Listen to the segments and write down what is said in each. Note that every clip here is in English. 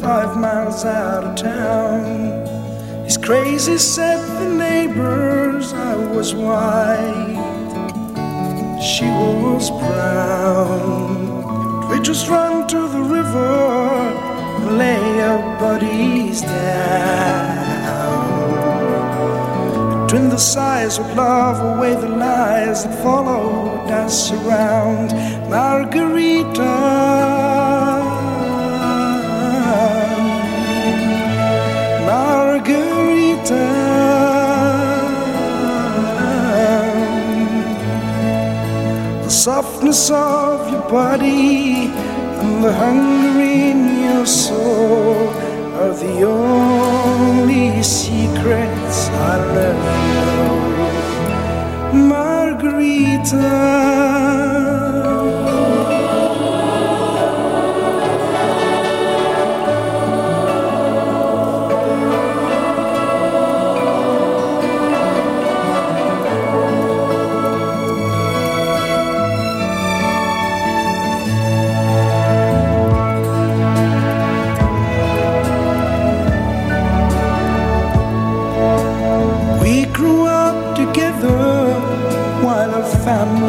five miles out of town. He's crazy, said the neighbors. I was white, she was brown. We just ran to the river and lay our bodies down. Between the sighs of love, away the lies that followed us around. Margarita. Softness of your body and the hunger in your soul are the only secrets I'll know. Margarita.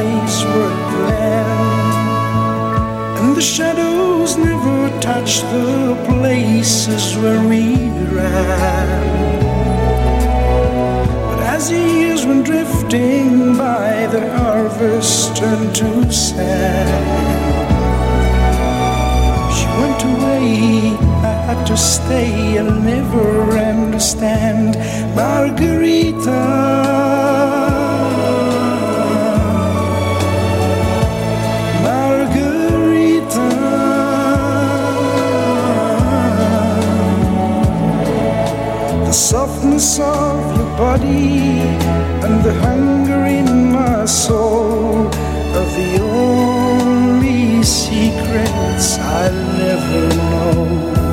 Were. And the shadows never touched the places where we ran. But as years went drifting by, the harvest turned to sand. She went away, I had to stay, I'll never understand. Margarita. Softness of your body and the hunger in my soul are the only secrets I'll never know.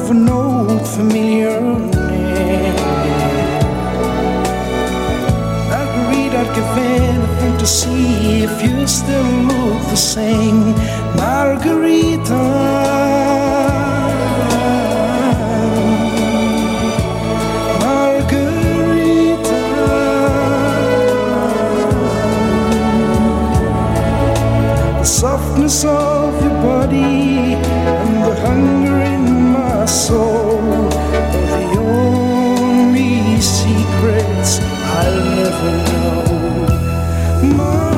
Of an old familiar name. I'd give anything to see if you still look the same. Margarita. of your body and the hunger in my soul are the only secrets I'll never know. My